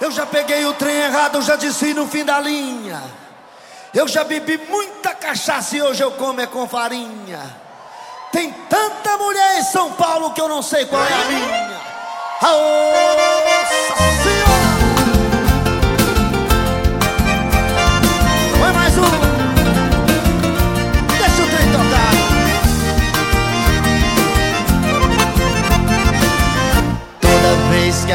Eu já peguei o trem errado, eu já disse no fim da linha. Eu já bebi muita cachaça e hoje eu como é com farinha. Tem tanta mulher em São Paulo que eu não sei qual é a minha. Nossa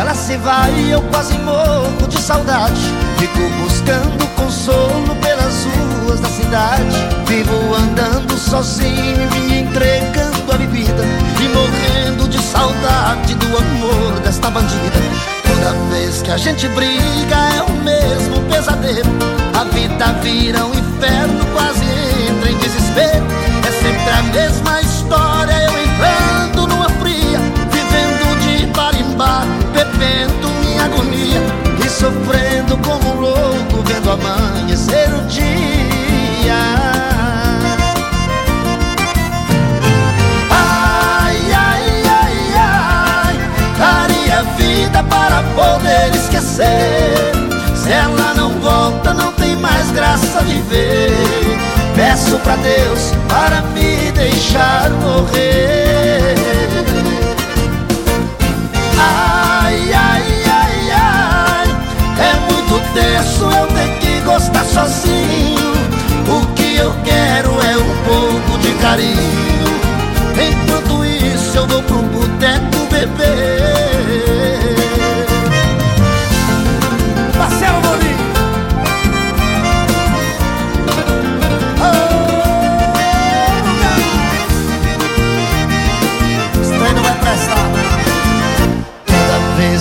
ela se vai, eu quase morro de saudade. Fico buscando consolo pelas ruas da cidade. Vivo andando sozinho, me entregando a bebida e morrendo de saudade do amor desta bandida. Toda vez que a gente briga é o mesmo pesadelo. A vida vira um inferno, quase entra em desespero. É sempre a mesma sofrendo como um louco, vendo amanhecer o dia. Ai, ai, ai, ai, daria vida para poder esquecer. Se ela não volta, não tem mais graça de ver. Peço pra Deus para me deixar morrer.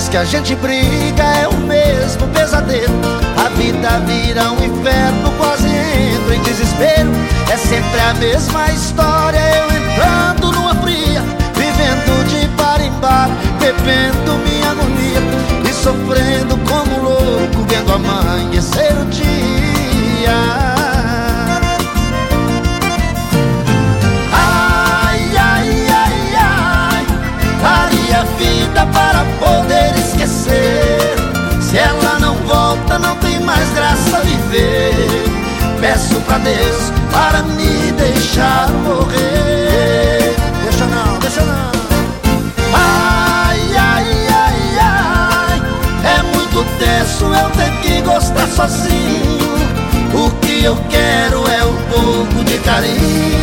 Que a gente briga é o mesmo pesadelo. A vida vira um inferno, quase entro em desespero. É sempre a mesma história, eu entrando Peço pra Deus para me deixar morrer. Deixa não, deixa não. Ai, ai, ai, ai, é muito tenso eu ter que gostar sozinho. O que eu quero é um pouco de carinho.